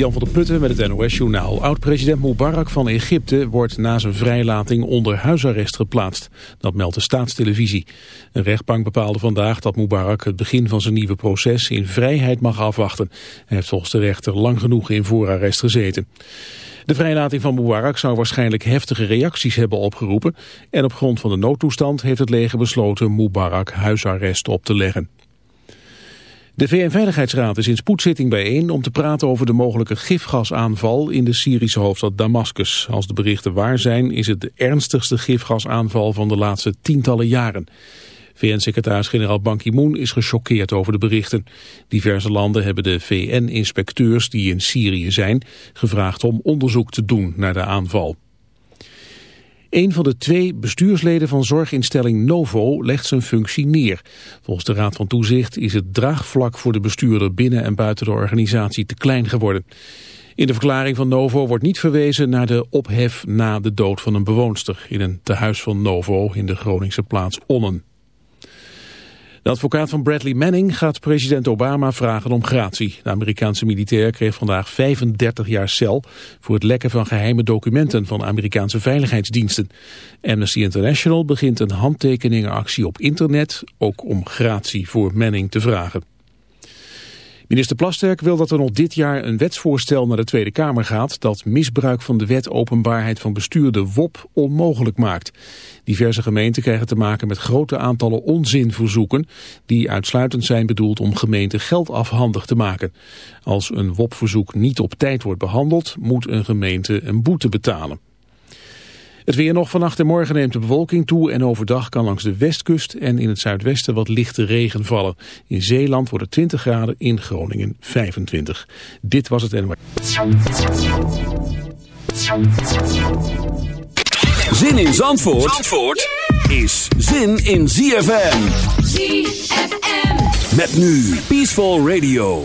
Jan van der Putten met het NOS-journaal. Oud-president Mubarak van Egypte wordt na zijn vrijlating onder huisarrest geplaatst. Dat meldt de staatstelevisie. Een rechtbank bepaalde vandaag dat Mubarak het begin van zijn nieuwe proces in vrijheid mag afwachten. Hij heeft volgens de rechter lang genoeg in voorarrest gezeten. De vrijlating van Mubarak zou waarschijnlijk heftige reacties hebben opgeroepen. En op grond van de noodtoestand heeft het leger besloten Mubarak huisarrest op te leggen. De VN-veiligheidsraad is in spoedzitting bijeen om te praten over de mogelijke gifgasaanval in de Syrische hoofdstad Damascus. Als de berichten waar zijn is het de ernstigste gifgasaanval van de laatste tientallen jaren. VN-secretaris-generaal Ban Ki-moon is gechoqueerd over de berichten. Diverse landen hebben de VN-inspecteurs die in Syrië zijn gevraagd om onderzoek te doen naar de aanval. Een van de twee bestuursleden van zorginstelling Novo legt zijn functie neer. Volgens de Raad van Toezicht is het draagvlak voor de bestuurder binnen en buiten de organisatie te klein geworden. In de verklaring van Novo wordt niet verwezen naar de ophef na de dood van een bewoonster in een tehuis van Novo in de Groningse plaats Onnen. De advocaat van Bradley Manning gaat president Obama vragen om gratie. De Amerikaanse militair kreeg vandaag 35 jaar cel voor het lekken van geheime documenten van Amerikaanse veiligheidsdiensten. Amnesty International begint een handtekeningenactie op internet, ook om gratie voor Manning te vragen. Minister Plasterk wil dat er nog dit jaar een wetsvoorstel naar de Tweede Kamer gaat dat misbruik van de wet openbaarheid van bestuur de WOP onmogelijk maakt. Diverse gemeenten krijgen te maken met grote aantallen onzinverzoeken die uitsluitend zijn bedoeld om gemeenten geld afhandig te maken. Als een WOP-verzoek niet op tijd wordt behandeld, moet een gemeente een boete betalen. Het weer nog vannacht en morgen neemt de bewolking toe en overdag kan langs de westkust en in het zuidwesten wat lichte regen vallen. In Zeeland wordt het 20 graden, in Groningen 25. Dit was het NOS. Zin in Zandvoort, Zandvoort is zin in ZFM. ZFM. Met nu Peaceful Radio.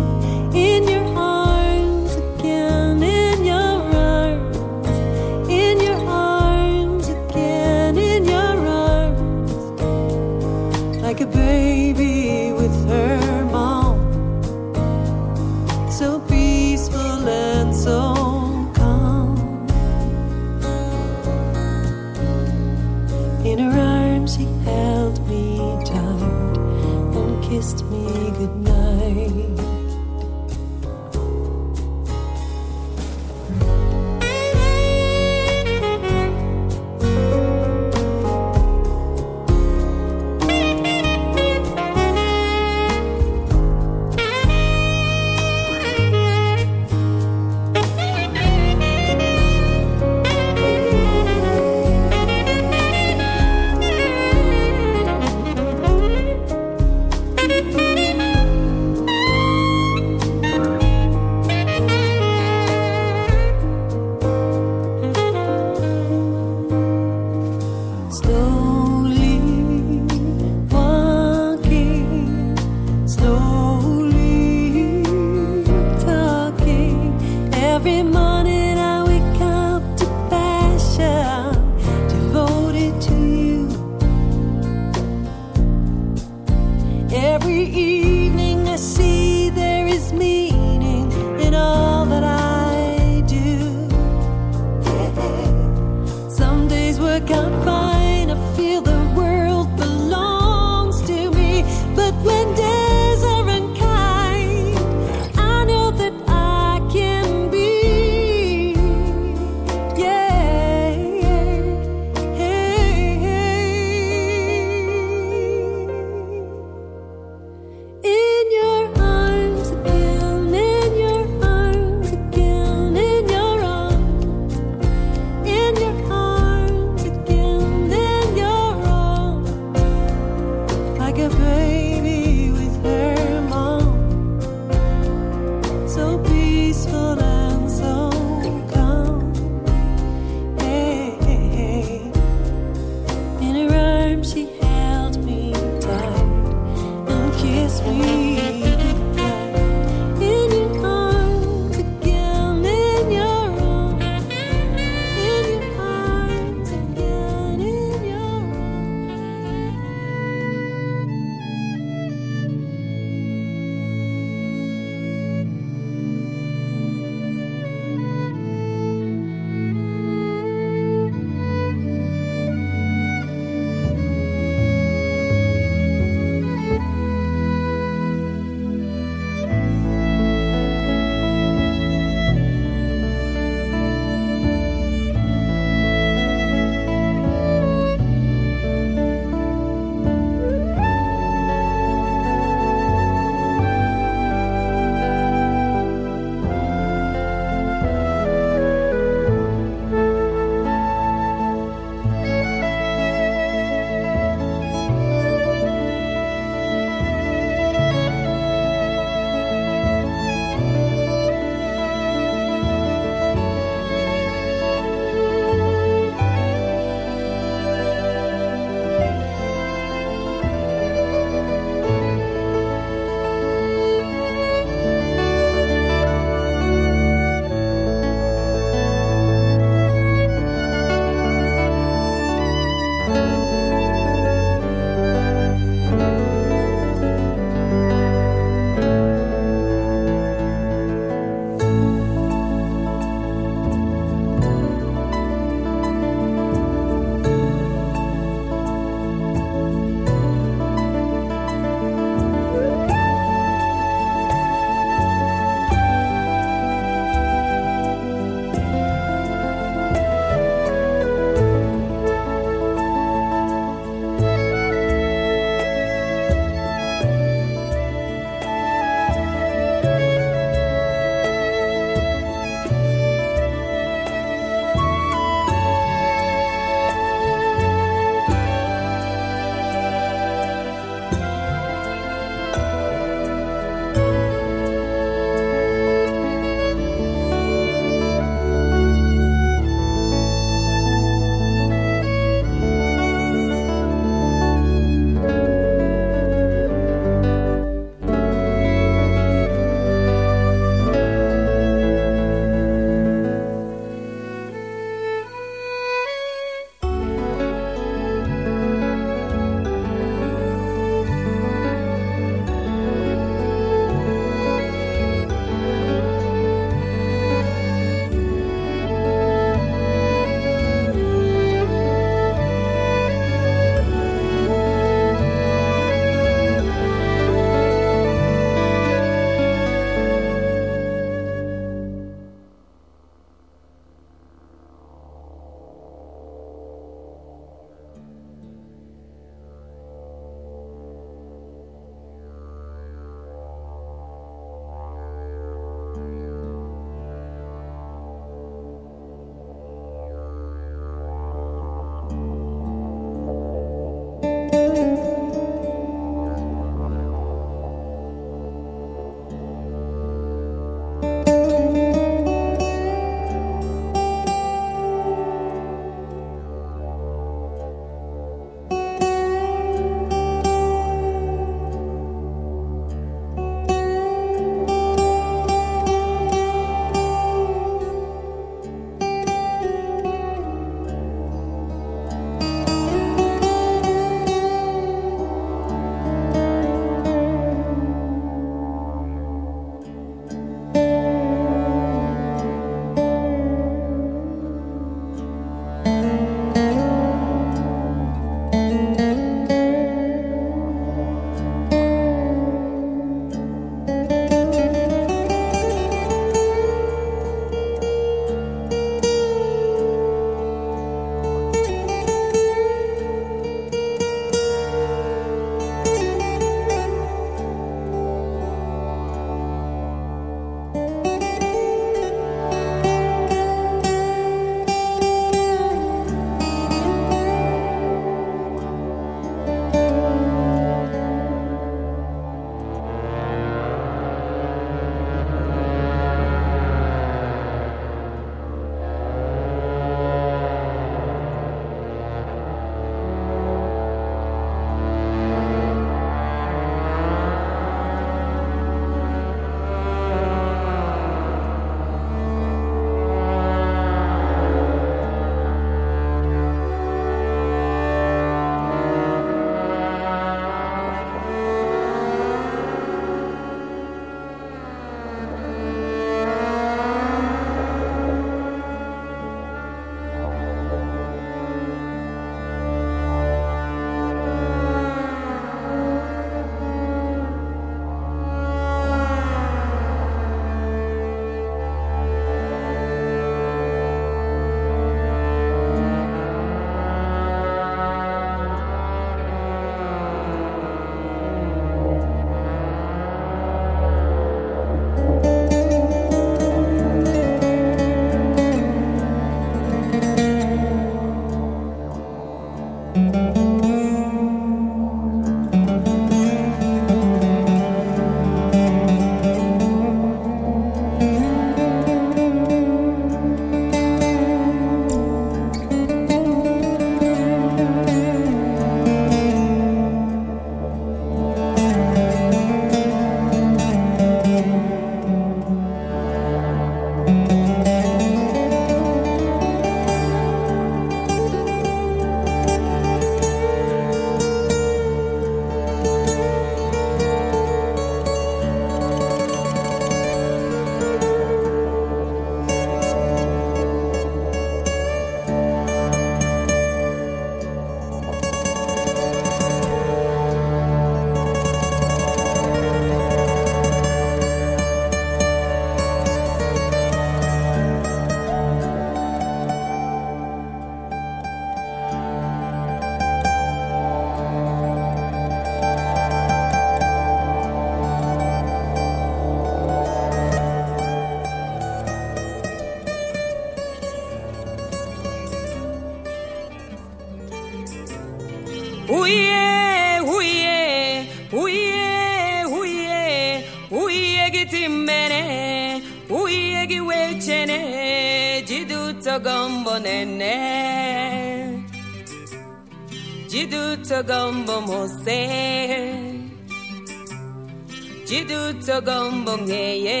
gon bong ye ye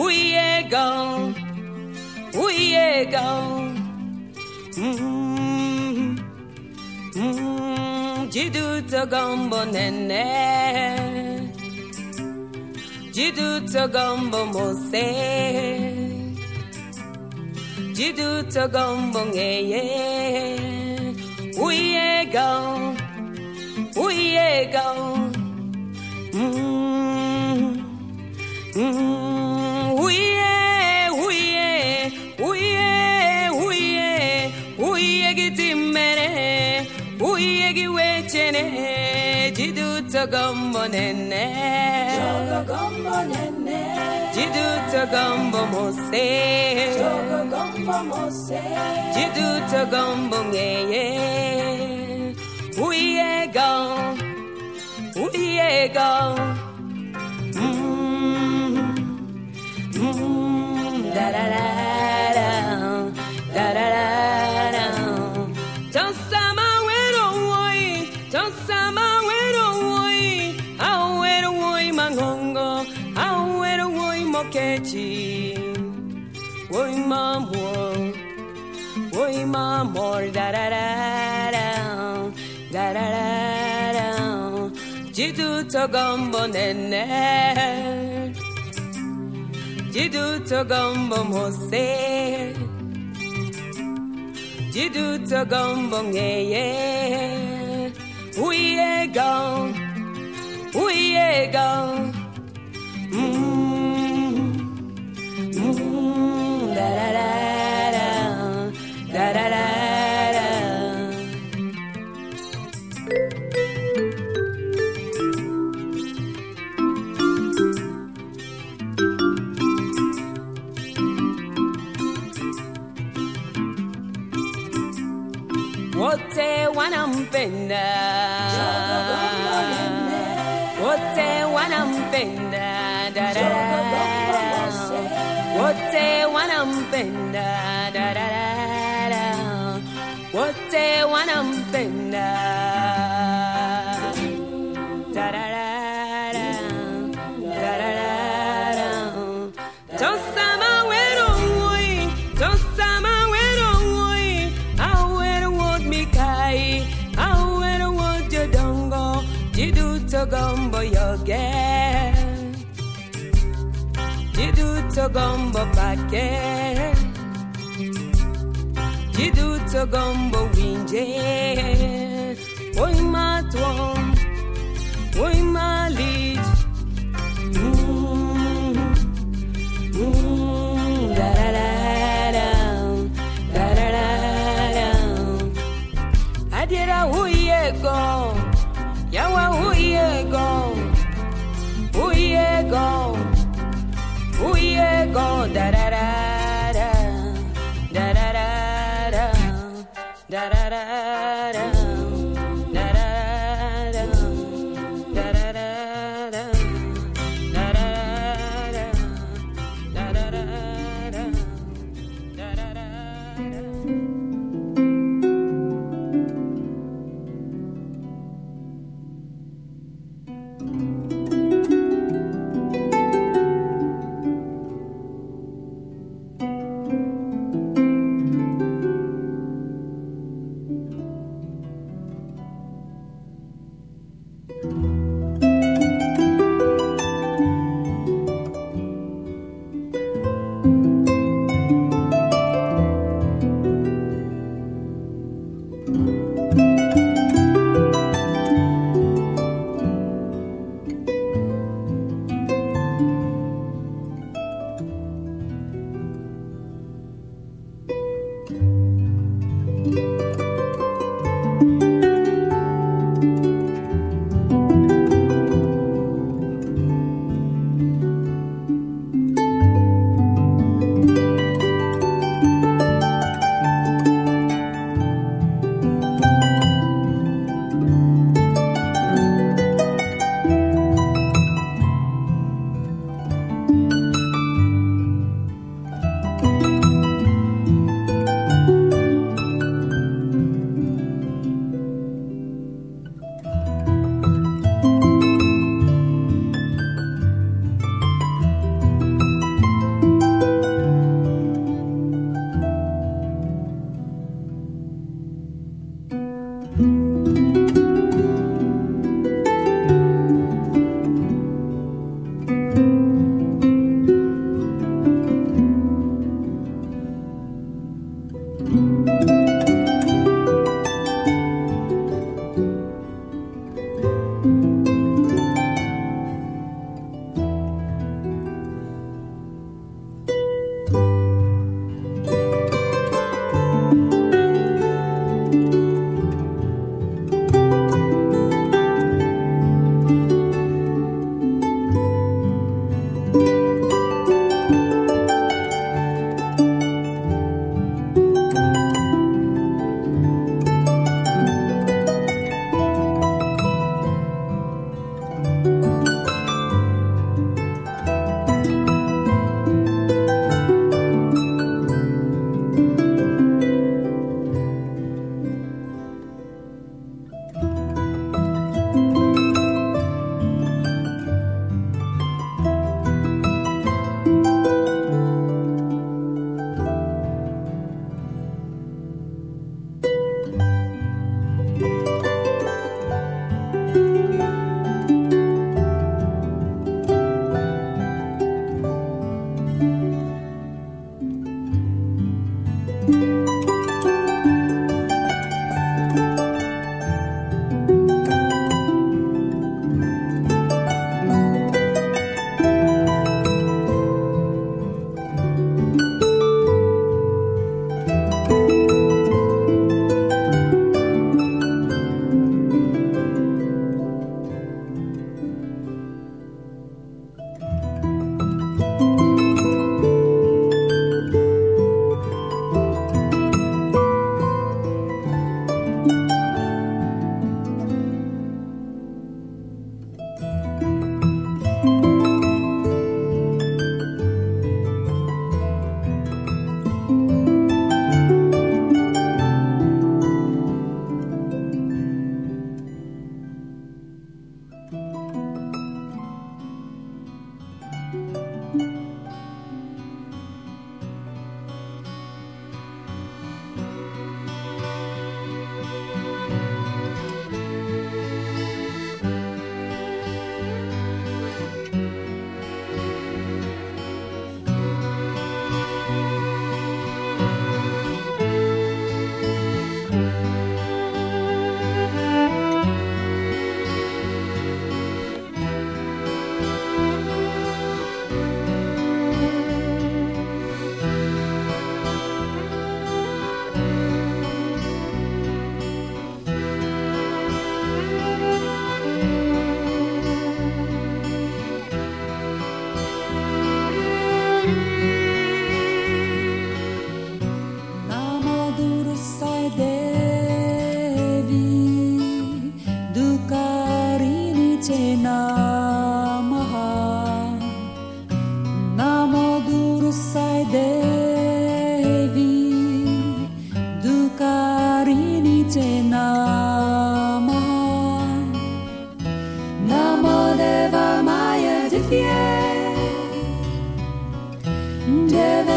we go we go jidu to gon bon nene jidu to gon bon mo se jidu to gon bong ye ye we go we go chene jidu togombo nene. Togombo nene. Jidu togombo mose. Togombo mose. Jidu togombo ngeye. Uyego uyego woi, tosama wero woi, au wero woi mangongo, au wero woi mokechi, woi mamor, woi mamor, da da da da, da da da nene mose we ain't gone, we ain't gone. Mm. wanampenda, wote wanampenda, wote wanampenda, wote wanampenda. Togombo yoge, jidu togombo pake, jidu togombo winje, oi matwom, go, da da da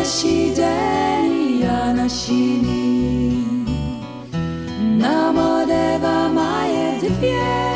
desideri anascini Namo deva maye divye